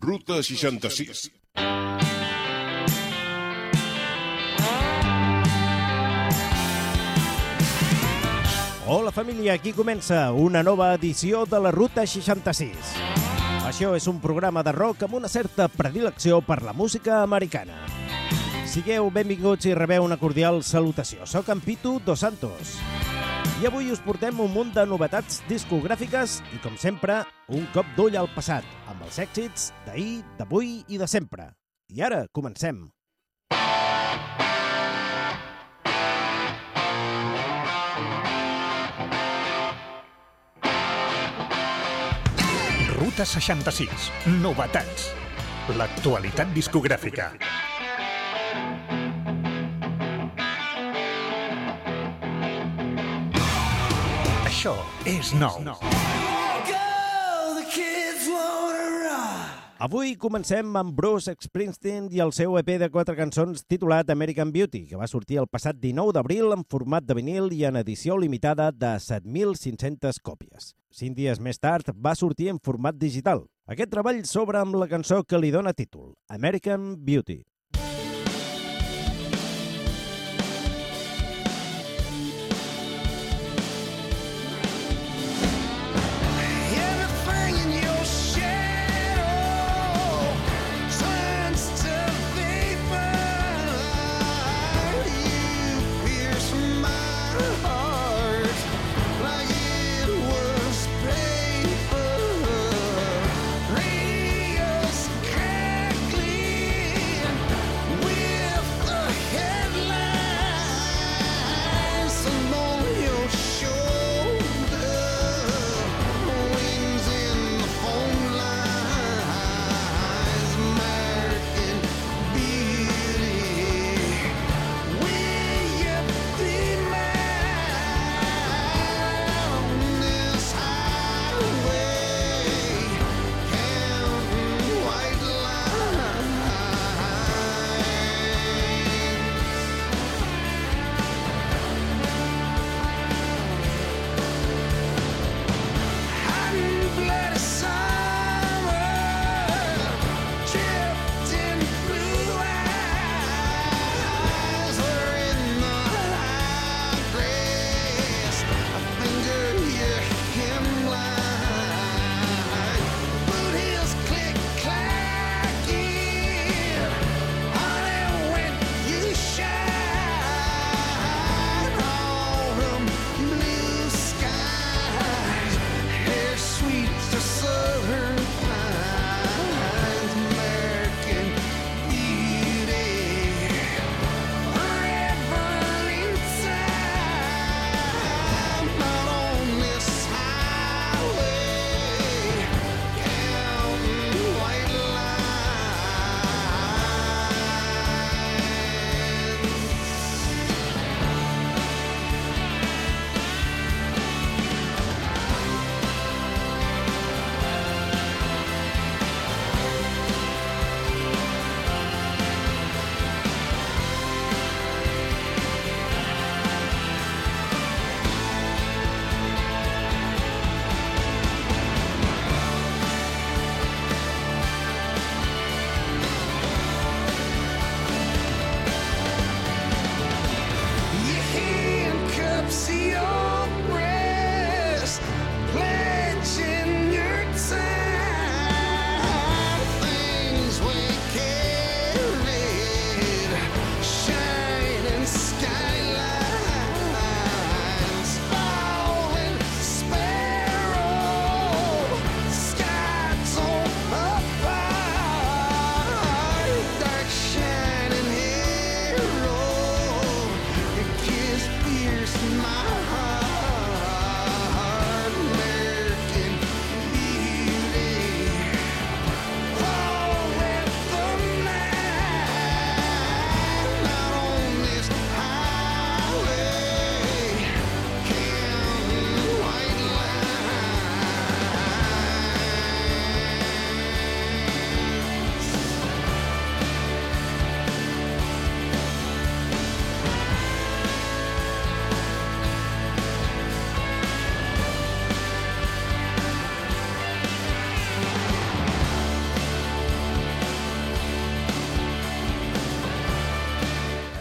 Ruta 66. Hola família, aquí comença una nova edició de la Ruta 66. Això és un programa de rock amb una certa predilecció per la música americana. Sigueu benvinguts i rebeu una cordial salutació. Soc en Pitu Dos Santos. I avui us portem un munt de novetats discogràfiques i, com sempre, un cop d'ull al passat, amb els èxits d'ahir, d'avui i de sempre. I ara, comencem. Ruta 66. Novetats. L'actualitat discogràfica. Això és nou. Avui comencem amb Bruce Springsteen i el seu EP de quatre cançons titulat American Beauty, que va sortir el passat 19 d'abril en format de vinil i en edició limitada de 7.500 còpies. Cinc dies més tard va sortir en format digital. Aquest treball s'obre amb la cançó que li dóna títol, American Beauty.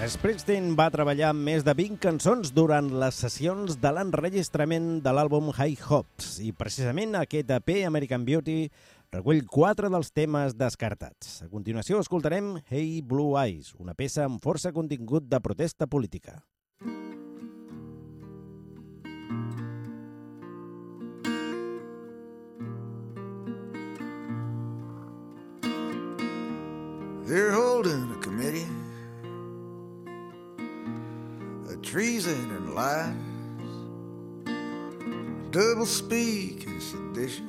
Springsteen va treballar més de 20 cançons durant les sessions de l'enregistrament de l'àlbum High Hopes i precisament aquest EP American Beauty recull quatre dels temes descartats. A continuació escoltarem Hey Blue Eyes, una peça amb força contingut de protesta política. They're holding a committee treason and lies, double speak and sedition.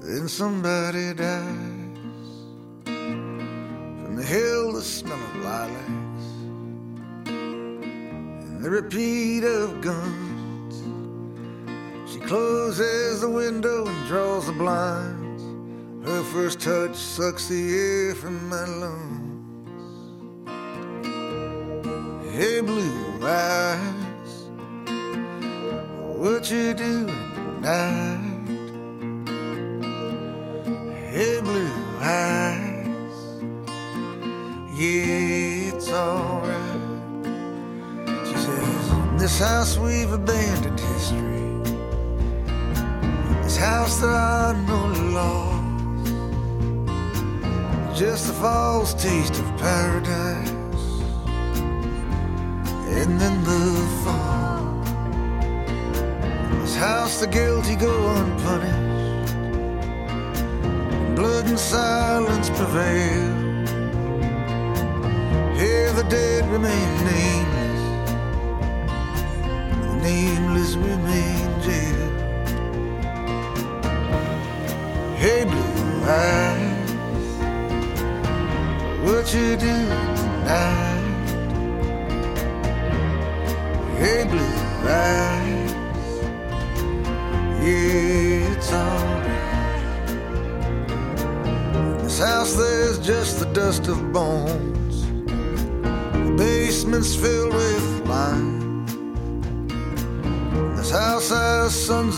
Then somebody dies from the hell, the smell of lilacs, and the repeat of guns. She closes the window and draws the blinds. Her first touch sucks the air from my lungs. Hey, blue eyes, what you doing tonight? Hey, blue eyes, yeah, it's alright. She says, In this house we've abandoned history. This house there are no laws just a false taste of paradise. And then the fall. In this house, the guilty go unpunished. Blood and silence prevail. Here, the dead remain nameless.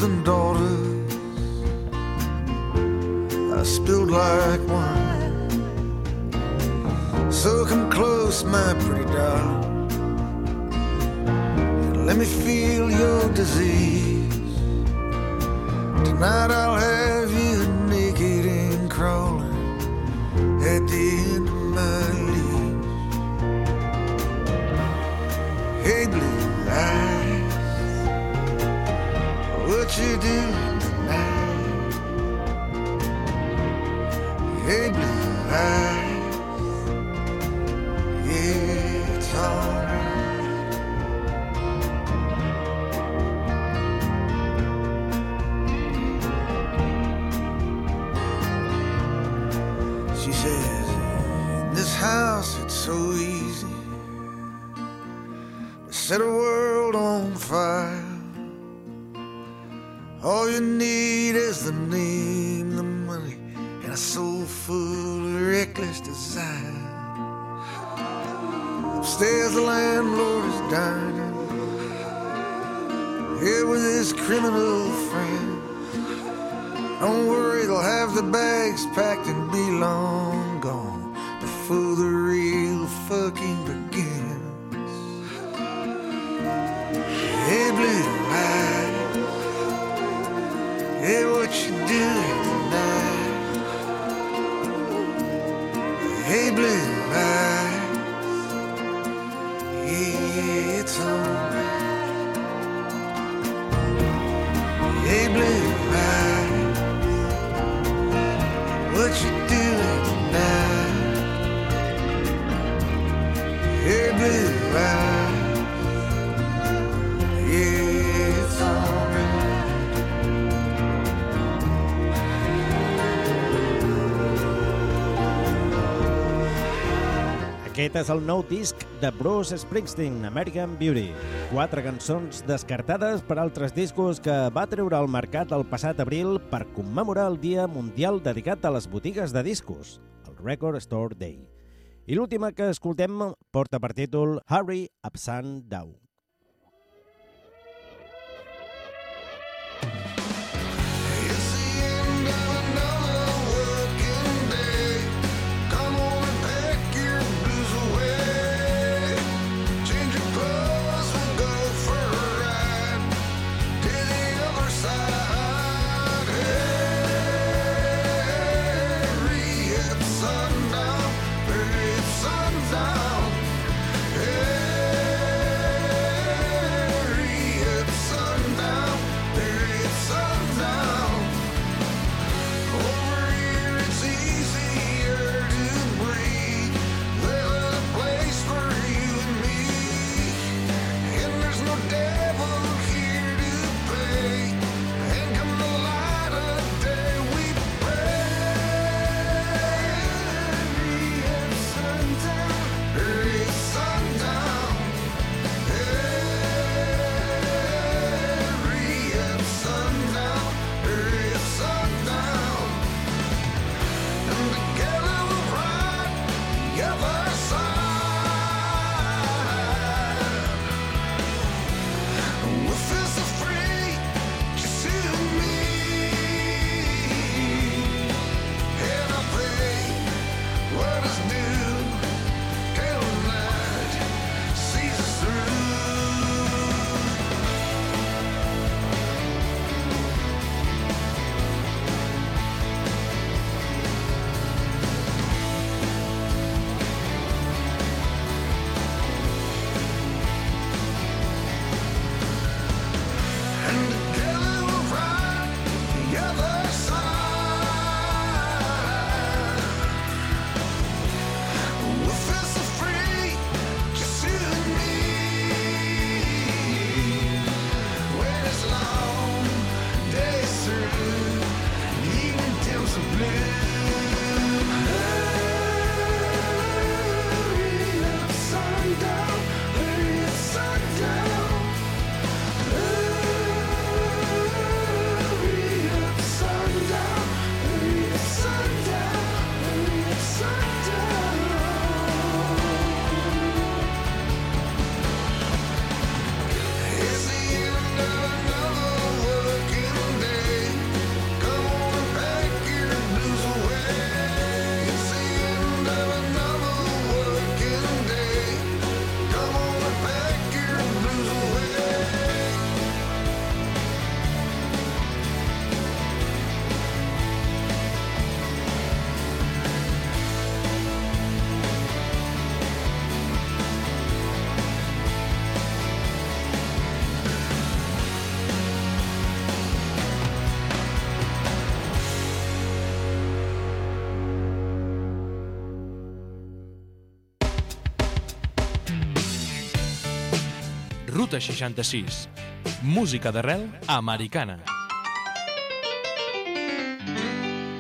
And daughters. A soul full of reckless desire. Upstairs, the landlord is dining. Here with his criminal friend. Don't worry, they'll have the bags packed and be long gone before the real fucking begins. Hey, blue eyes, hey, what you Aquest és el nou disc de Bruce Springsteen, American Beauty. Quatre cançons descartades per altres discos que va treure al mercat el passat abril per commemorar el Dia Mundial dedicat a les botigues de discos, el Record Store Day. I l'última que escoltem porta per títol Hurry Up. It's Ruta 66. Música d'arrel americana.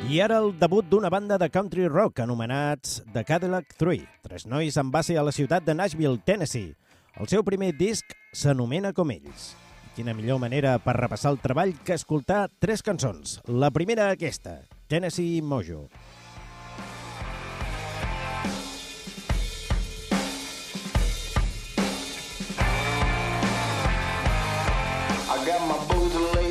I ara el debut d'una banda de country rock anomenats The Cadillac 3, tres nois amb base a la ciutat de Nashville, Tennessee. El seu primer disc s'anomena com ells. Quina millor manera per repassar el treball que escoltar tres cançons. La primera aquesta, Tennessee Mojo. got my booze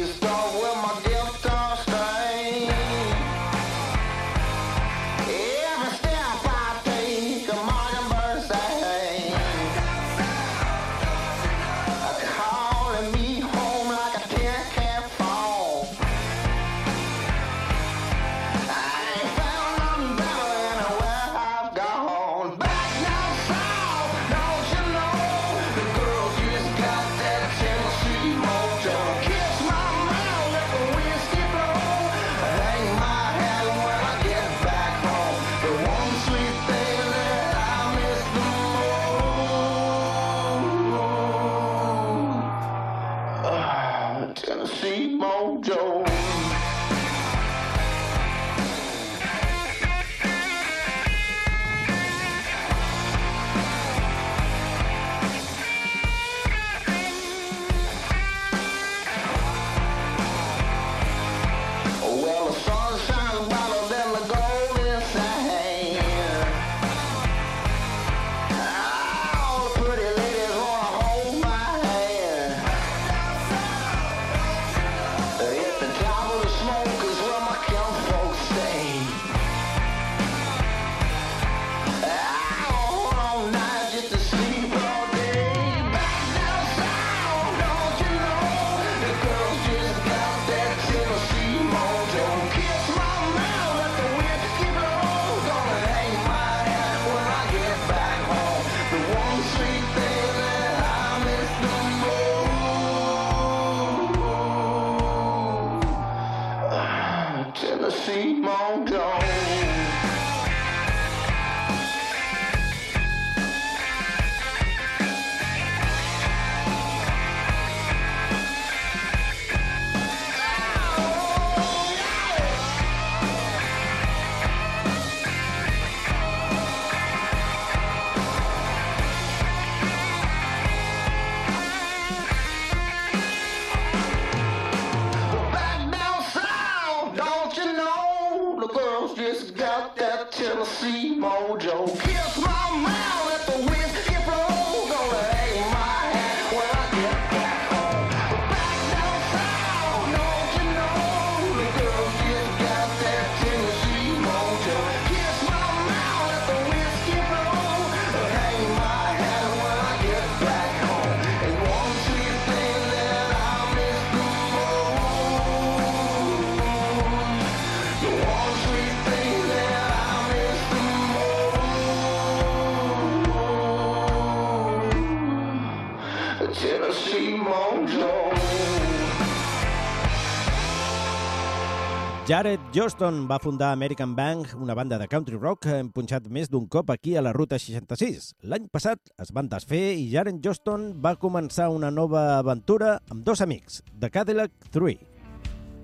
Jared Johnston va fundar American Bank, una banda de country rock que hem punxat més d'un cop aquí a la Ruta 66. L'any passat es van desfer i Jared Johnston va començar una nova aventura amb dos amics, de Cadillac 3.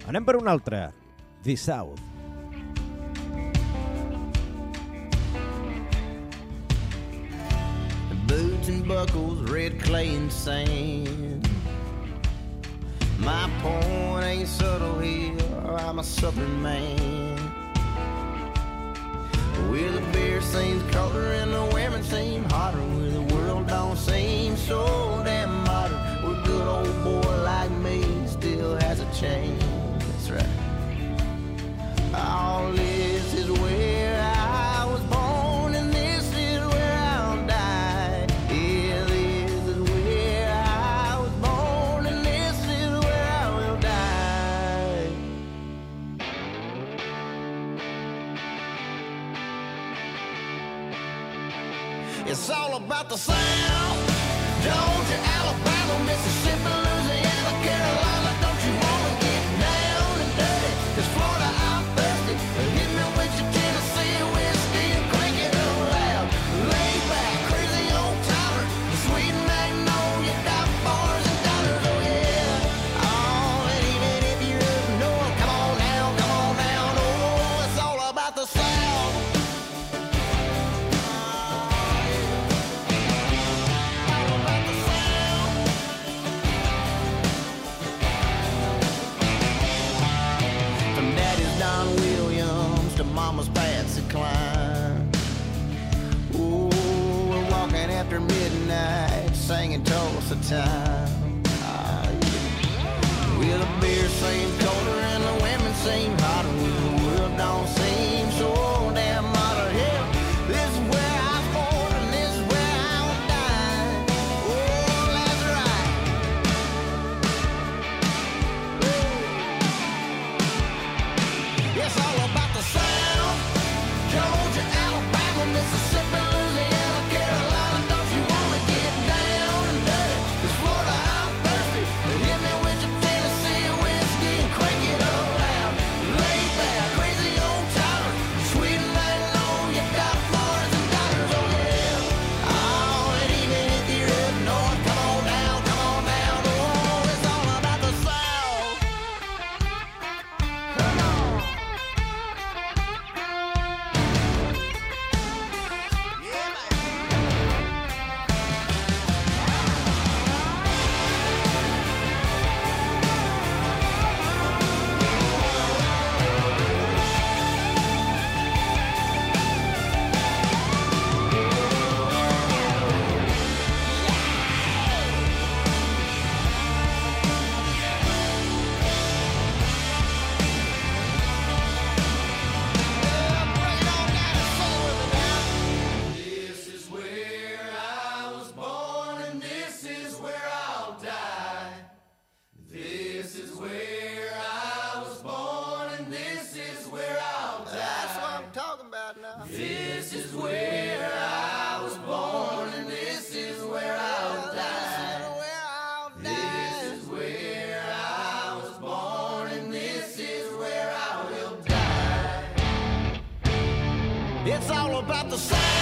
Anem per una altra, The South. Boots and buckles, red clay and sand My point ain't subtle here, I'm a southern man. Where the beer seems colder and the women seem hotter, where the world don't seem so the sound. time. about the same.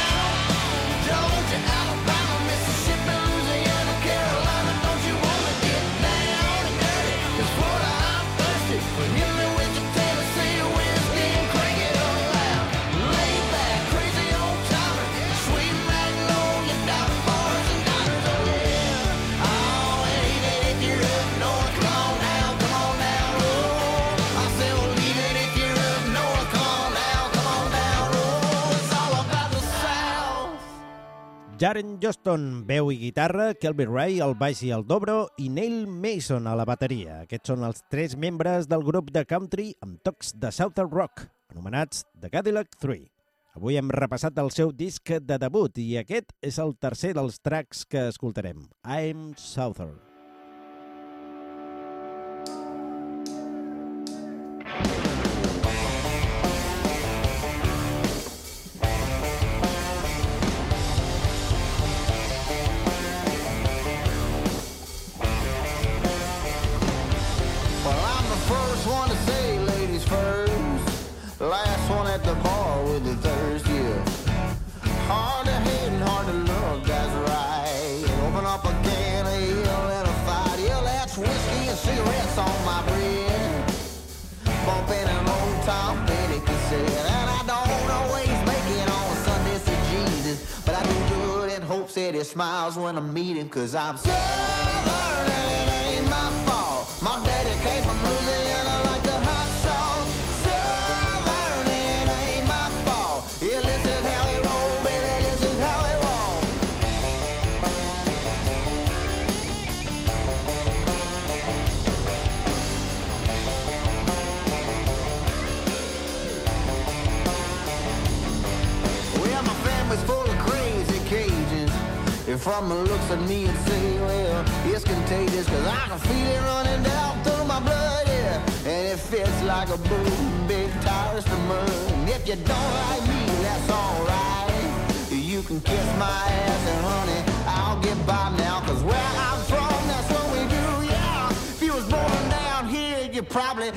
Jaren Johnston, veu i guitarra, Kelby Ray al baix i al dobro i Neil Mason a la bateria. Aquests són els tres membres del grup de country amb tocs de Southern Rock, anomenats The Cadillac 3. Avui hem repassat el seu disc de debut i aquest és el tercer dels tracks que escoltarem, I'm Southern. He smiles when I meet him, cause I'm so me and say, well, it's contagious cause I can feel it running down through my blood, yeah. And it fits like a boom, big tires to moon. If you don't like me, that's alright. You can kiss my ass and honey, I'll get by now cause where I'm from, that's what we do, yeah. If you was born down here, you probably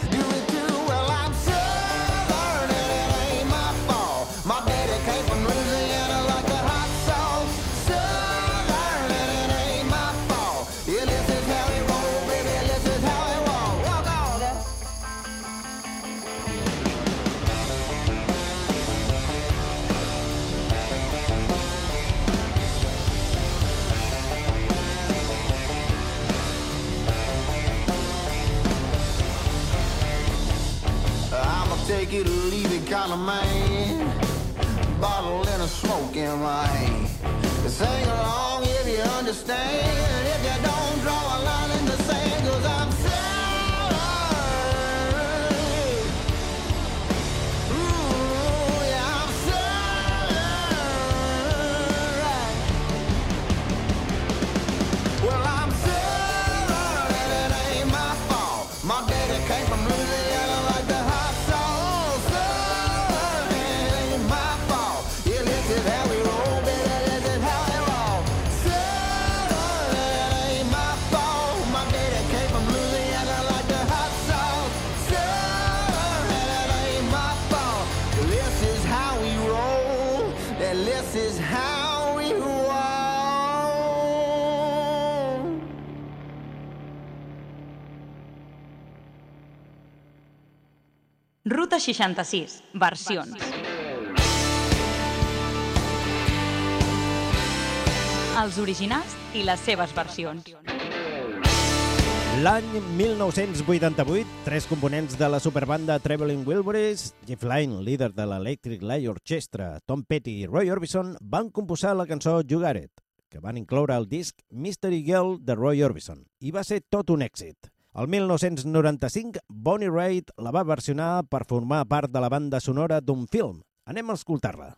leave kind of man. Bottle and a smoke in my hand. Sing along if you understand. If you don't 66 versions. Els originals i les seves versions. L'any 1988, tres components de la superbanda Traveling Wilburys, Jeff Lynne, líder de l'Electric Light Orchestra, Tom Petty i Roy Orbison, van composar la cançó Jugaret, que van incloure al disc Mystery Girl de Roy Orbison, i va ser tot un èxit. El 1995, Bonnie Raitt la va versionar per formar part de la banda sonora d'un film. Anem a escoltar-la.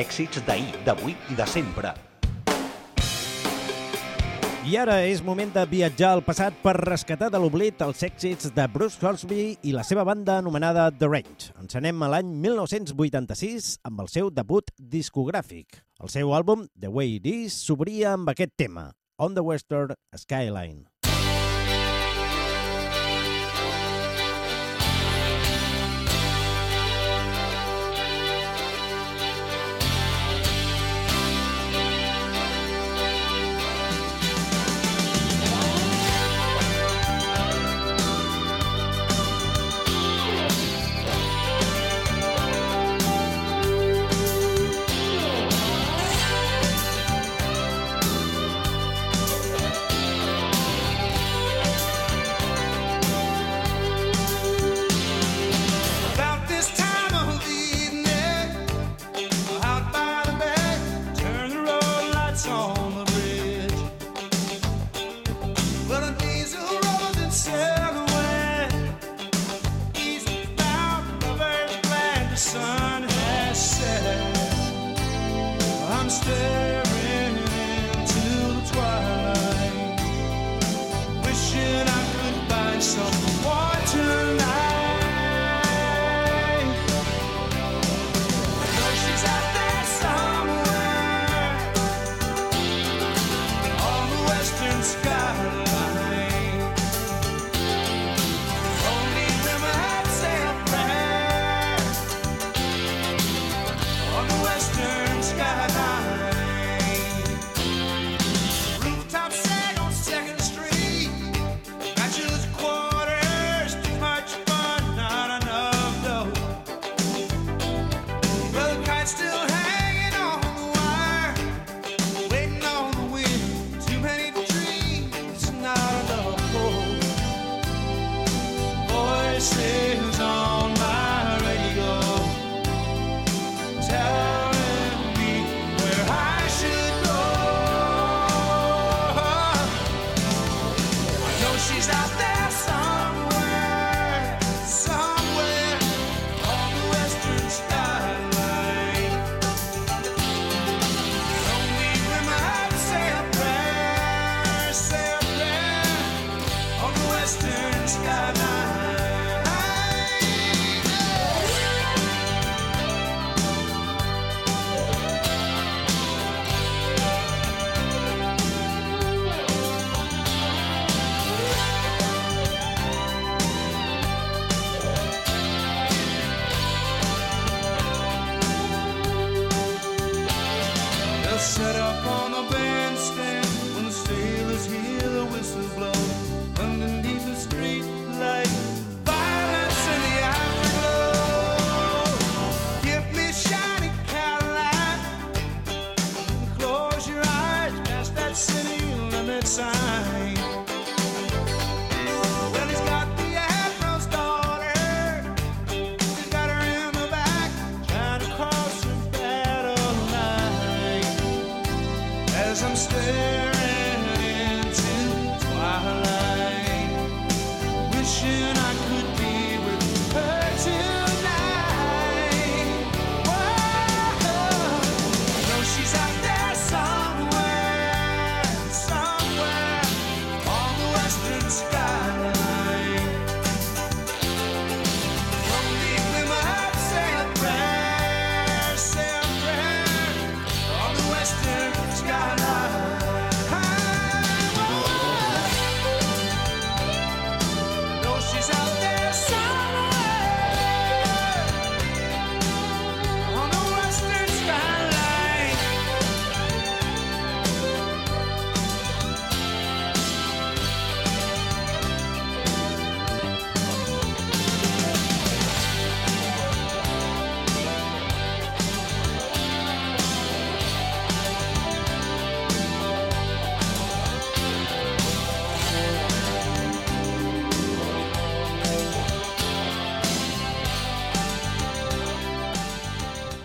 Èxits d'ahir, d'avui i de sempre. I ara és moment de viatjar al passat per rescatar de l'oblit els èxits de Bruce Crosby i la seva banda anomenada The Range. Ens anem a l'any 1986 amb el seu debut discogràfic. El seu àlbum, The Way It Is, s'obria amb aquest tema, On the Western Skyline.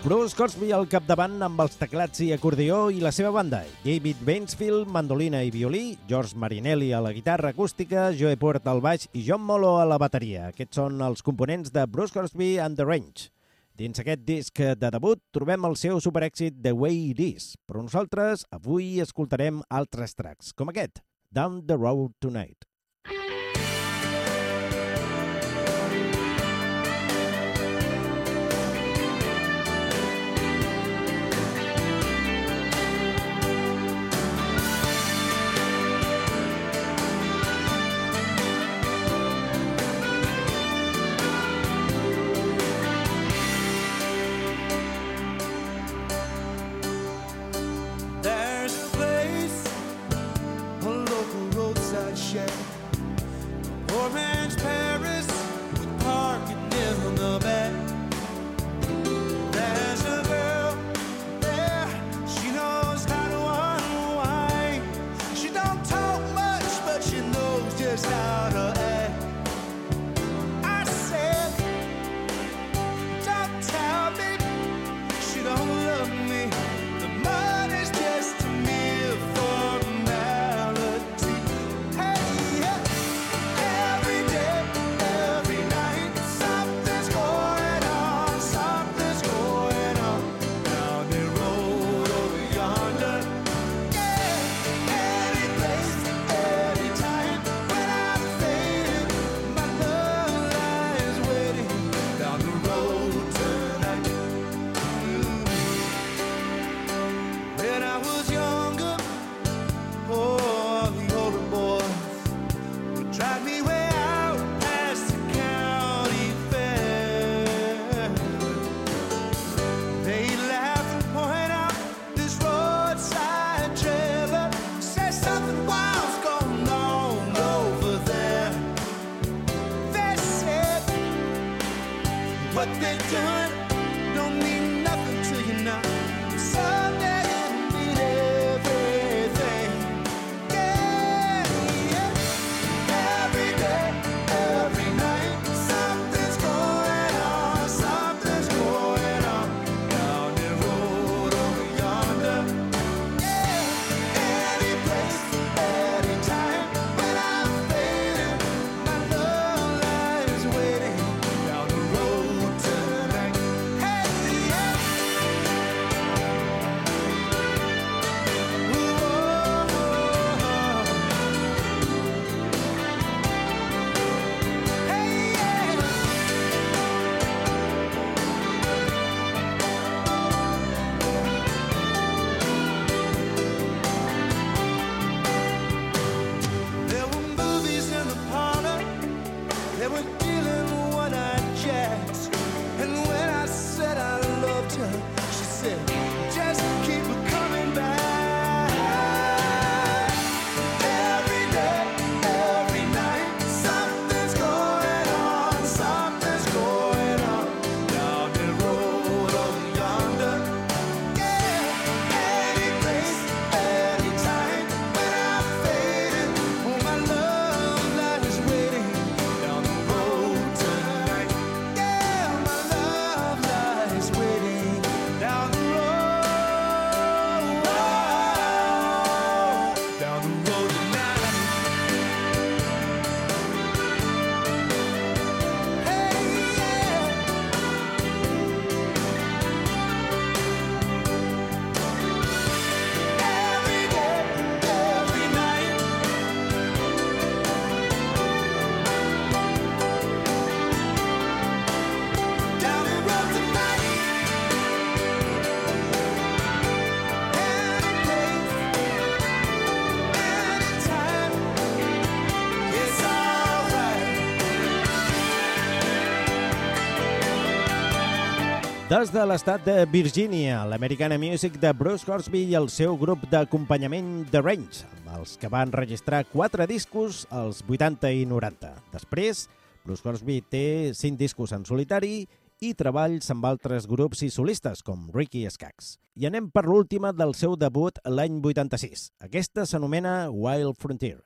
Bruce Cosby al capdavant amb els teclats i acordió i la seva banda, David Bainsfield, mandolina i violí, George Marinelli a la guitarra acústica, Joe Port al baix i John Molo a la bateria. Aquests són els components de Bruce Cosby and the Range. Dins aquest disc de debut trobem el seu superèxit The Way It Is, però nosaltres avui escoltarem altres tracks, com aquest, Down the Road Tonight. Des de l'estat de Virgínia, l'Americana Music de Bruce Gorsby i el seu grup d'acompanyament The Range, amb els que van registrar quatre discos als 80 i 90. Després, Bruce Gorsby té cinc discos en solitari i treballs amb altres grups i solistes, com Ricky Skaggs. I anem per l'última del seu debut l'any 86. Aquesta s'anomena Wild Frontier.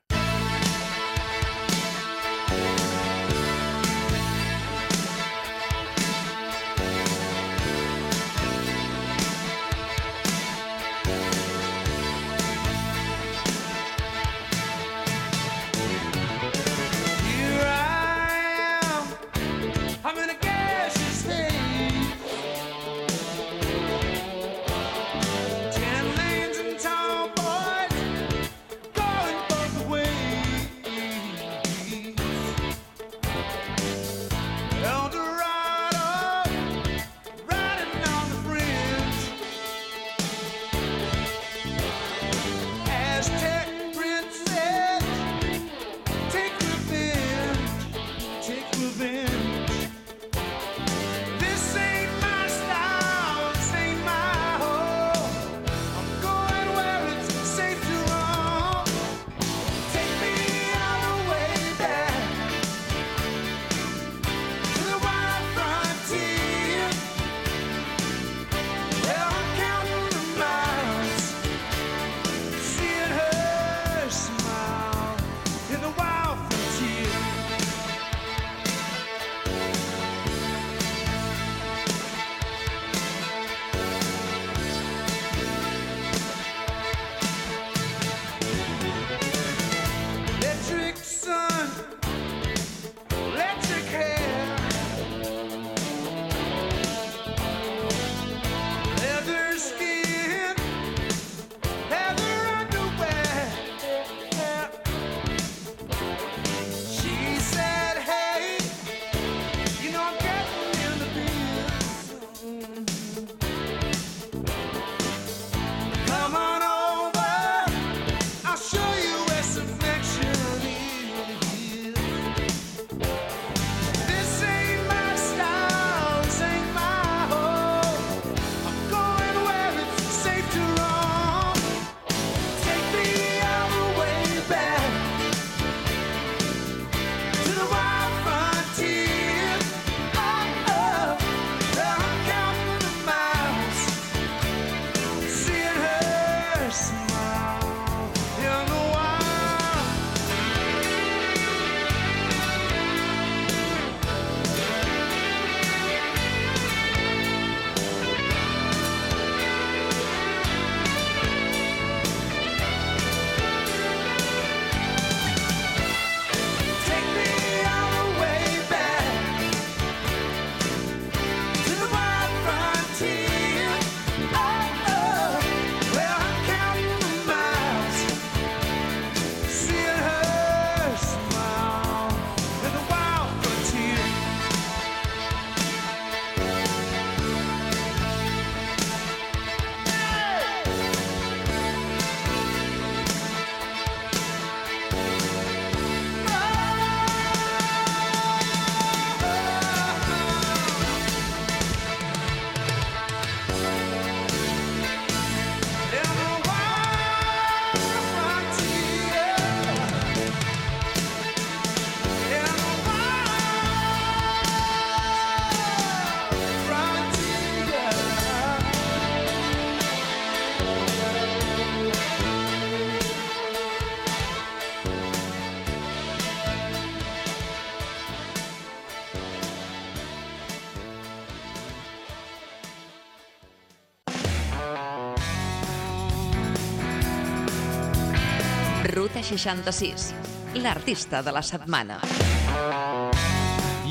66, l'artista de la setmana.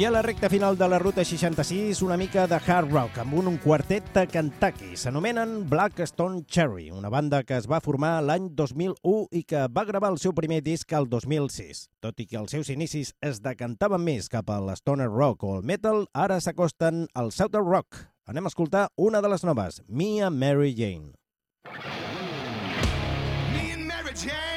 I a la recta final de la Ruta 66, una mica de hard rock amb un, un quartet de Kentucky. S'anomenen Black Stone Cherry, una banda que es va formar l'any 2001 i que va gravar el seu primer disc al 2006. Tot i que els seus inicis es decantaven més cap a l'stoner rock o el metal, ara s'acosten al southern rock. Anem a escoltar una de les noves, Mia Mary Jane. Me and Mary Jane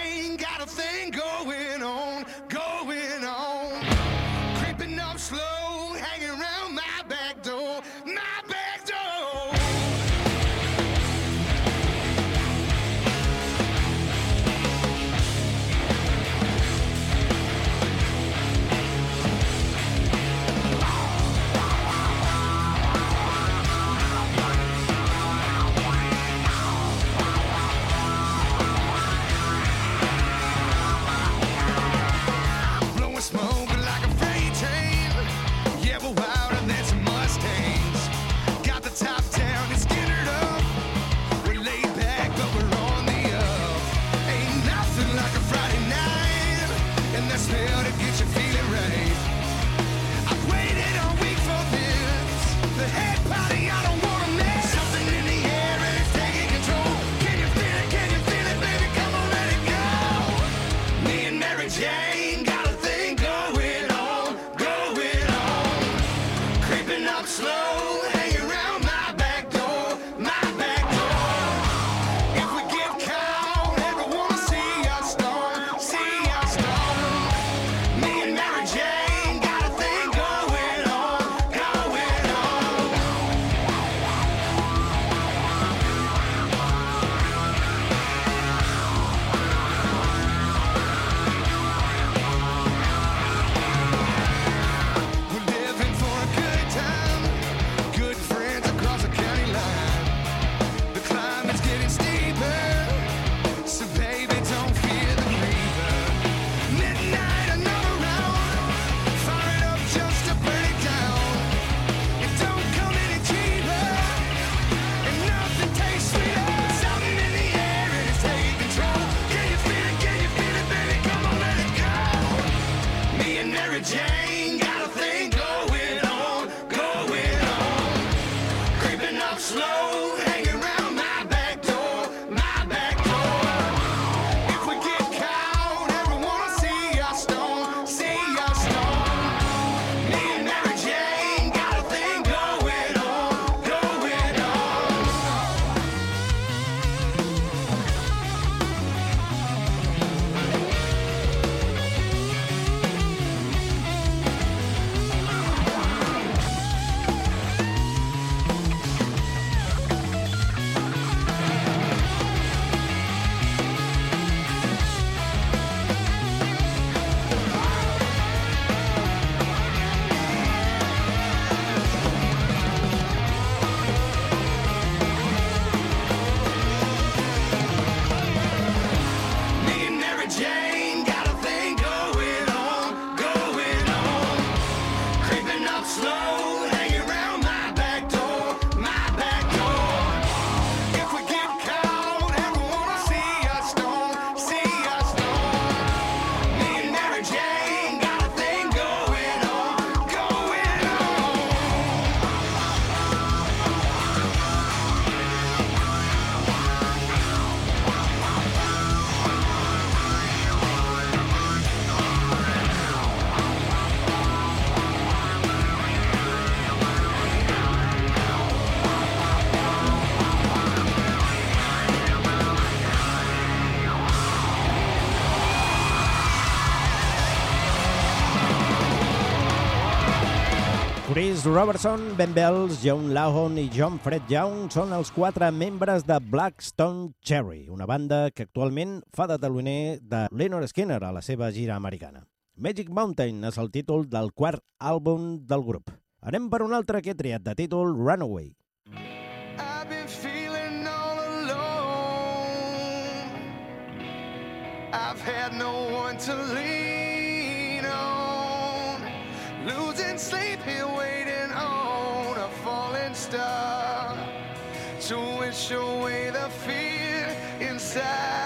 Robertson, Ben Bells, John Lahon i John Fred Young són els quatre membres de Blackstone Cherry, una banda que actualment fa de taloner de Leonard Skinner a la seva gira americana. Magic Mountain és el títol del quart àlbum del grup. Anem per un altre que he triat de títol Runaway. I've been feeling all alone. I've had no one to lean on. Losing sleep here, star to wish away the fear inside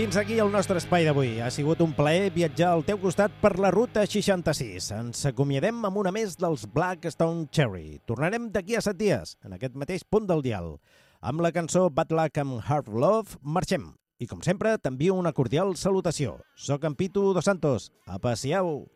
fins aquí el nostre espai d'avui. Ha sigut un plaer viatjar al teu costat per la ruta 66. Ens acomiadem amb una més dels Black Stone Cherry. Tornarem d'aquí a set dies, en aquest mateix punt del dial. Amb la cançó Bad Luck amb Hard Love, marxem. I com sempre, t'envio una cordial salutació. Soc en Pitu Dos Santos. Aprecieu!